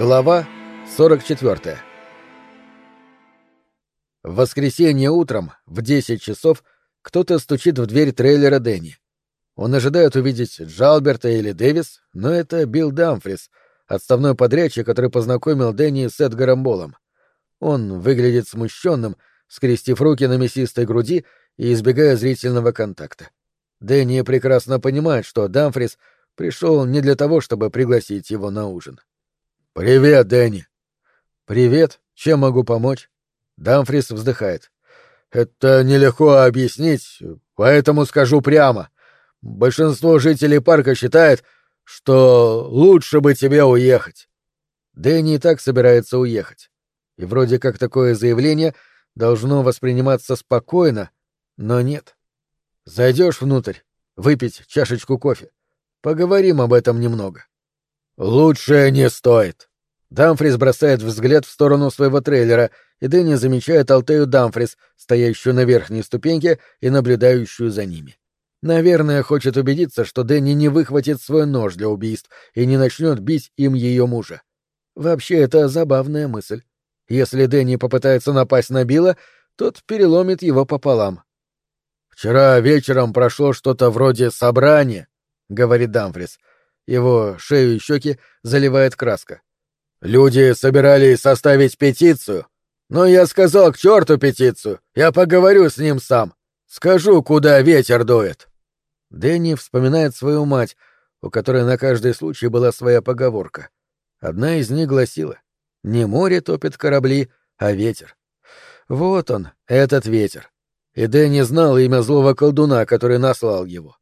Глава 44 В воскресенье утром в 10 часов кто-то стучит в дверь трейлера Дэнни. Он ожидает увидеть Джалберта или Дэвис, но это Билл Дамфрис, отставной подрядчик, который познакомил Дэнни с Эдгаром Болом. Он выглядит смущенным, скрестив руки на мясистой груди и избегая зрительного контакта. Дэнни прекрасно понимает, что Дамфрис пришел не для того, чтобы пригласить его на ужин. «Привет, Дэнни!» «Привет. Чем могу помочь?» Дамфрис вздыхает. «Это нелегко объяснить, поэтому скажу прямо. Большинство жителей парка считает, что лучше бы тебе уехать». Дэнни и так собирается уехать. И вроде как такое заявление должно восприниматься спокойно, но нет. Зайдешь внутрь, выпить чашечку кофе. Поговорим об этом немного. «Лучше не стоит». Дамфрис бросает взгляд в сторону своего трейлера, и Дэнни замечает Алтею Дамфрис, стоящую на верхней ступеньке и наблюдающую за ними. Наверное, хочет убедиться, что Дэнни не выхватит свой нож для убийств и не начнет бить им ее мужа. Вообще, это забавная мысль. Если Дэнни попытается напасть на Билла, тот переломит его пополам. «Вчера вечером прошло что-то вроде собрания», — говорит Дамфрис. Его шею и щеки заливает краска. «Люди собирались составить петицию, но я сказал к черту петицию, я поговорю с ним сам. Скажу, куда ветер дует». Дэнни вспоминает свою мать, у которой на каждый случай была своя поговорка. Одна из них гласила «Не море топит корабли, а ветер». Вот он, этот ветер. И Дэнни знал имя злого колдуна, который наслал его.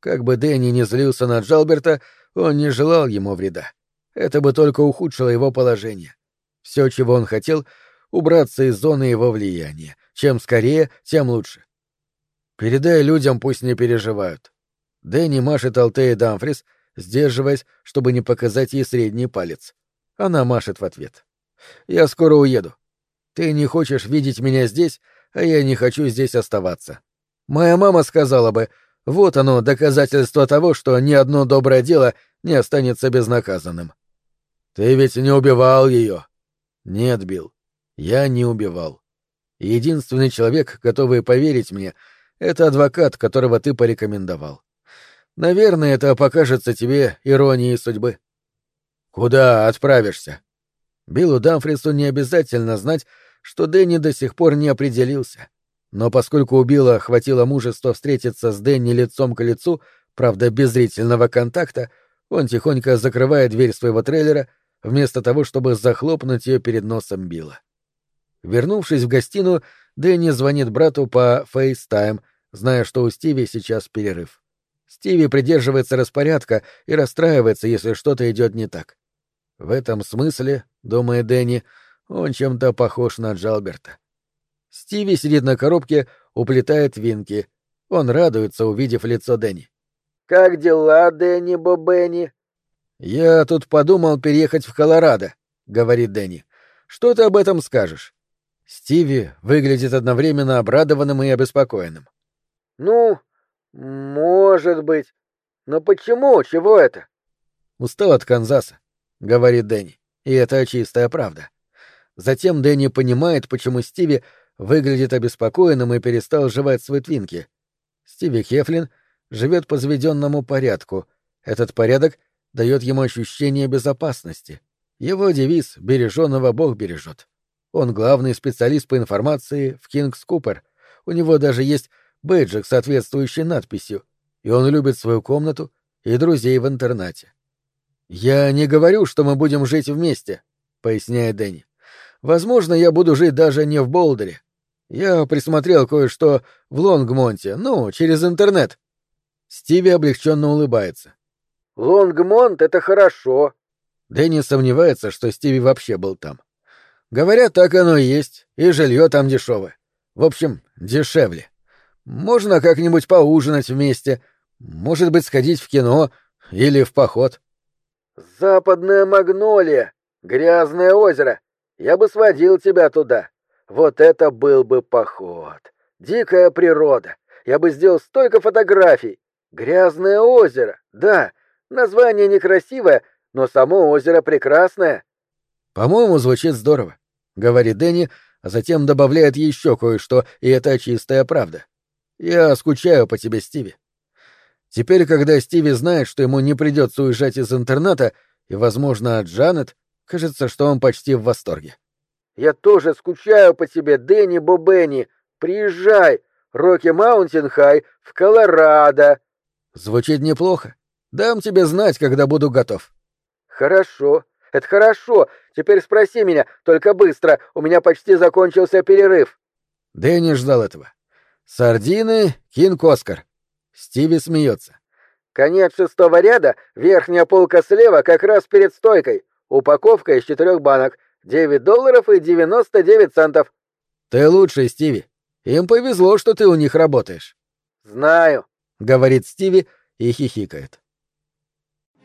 Как бы Дэнни не злился на Джалберта, он не желал ему вреда. Это бы только ухудшило его положение. Все, чего он хотел, убраться из зоны его влияния. Чем скорее, тем лучше. Передай людям, пусть не переживают. Дэнни машет Алтея Дамфрис, сдерживаясь, чтобы не показать ей средний палец. Она машет в ответ. «Я скоро уеду. Ты не хочешь видеть меня здесь, а я не хочу здесь оставаться. Моя мама сказала бы, вот оно, доказательство того, что ни одно доброе дело не останется безнаказанным. Ты ведь не убивал ее. Нет, Билл, я не убивал. Единственный человек, готовый поверить мне, это адвокат, которого ты порекомендовал. Наверное, это покажется тебе иронией судьбы. Куда отправишься? Биллу Дамфрису не обязательно знать, что Дэнни до сих пор не определился. Но поскольку у Билла хватило мужества встретиться с Дэнни лицом к лицу, правда, без зрительного контакта, он тихонько закрывает дверь своего трейлера, вместо того, чтобы захлопнуть ее перед носом Билла. Вернувшись в гостиную, Дэнни звонит брату по FaceTime, зная, что у Стиви сейчас перерыв. Стиви придерживается распорядка и расстраивается, если что-то идет не так. В этом смысле, думает Дэнни, он чем-то похож на Джалберта. Стиви сидит на коробке, уплетает винки. Он радуется, увидев лицо Дэнни. «Как дела, Дэнни Бобенни?» «Я тут подумал переехать в Колорадо», — говорит Дэнни. «Что ты об этом скажешь?» Стиви выглядит одновременно обрадованным и обеспокоенным. «Ну, может быть. Но почему? Чего это?» «Устал от Канзаса», — говорит Дэнни. И это чистая правда. Затем Дэнни понимает, почему Стиви выглядит обеспокоенным и перестал жевать свои твинки. Стиви Хефлин живет по заведенному порядку. Этот порядок дает ему ощущение безопасности. Его девиз «Береженого Бог бережет». Он главный специалист по информации в Кингс Купер. У него даже есть бейджик с соответствующей надписью, и он любит свою комнату и друзей в интернате. «Я не говорю, что мы будем жить вместе», — поясняет Дэнни. «Возможно, я буду жить даже не в Болдере. Я присмотрел кое-что в Лонгмонте, ну, через интернет. Стиви облегченно улыбается. Лонгмонт — это хорошо. Дэнни сомневается, что Стиви вообще был там. Говорят, так оно и есть, и жилье там дешевое. В общем, дешевле. Можно как-нибудь поужинать вместе, может быть, сходить в кино или в поход. Западная магнолия, грязное озеро. Я бы сводил тебя туда. Вот это был бы поход. Дикая природа. Я бы сделал столько фотографий. Грязное озеро. Да, название некрасивое, но само озеро прекрасное. По-моему, звучит здорово, говорит Дэнни, а затем добавляет еще кое-что, и это чистая правда. Я скучаю по тебе, Стиви. Теперь, когда Стиви знает, что ему не придется уезжать из интерната, и, возможно, Джанет, кажется, что он почти в восторге. «Я тоже скучаю по тебе, Дэнни Бобенни. Приезжай! Рокки Маунтин Хай в Колорадо!» Звучит неплохо. Дам тебе знать, когда буду готов. Хорошо. Это хорошо. Теперь спроси меня, только быстро. У меня почти закончился перерыв. Дэнни ждал этого. Сардины, Кинг Оскар. Стиви смеется. Конец шестого ряда, верхняя полка слева, как раз перед стойкой. Упаковка из четырех банок. Девять долларов и девяносто девять центов. Ты лучший, Стиви. Им повезло, что ты у них работаешь. Знаю, говорит Стиви и хихикает.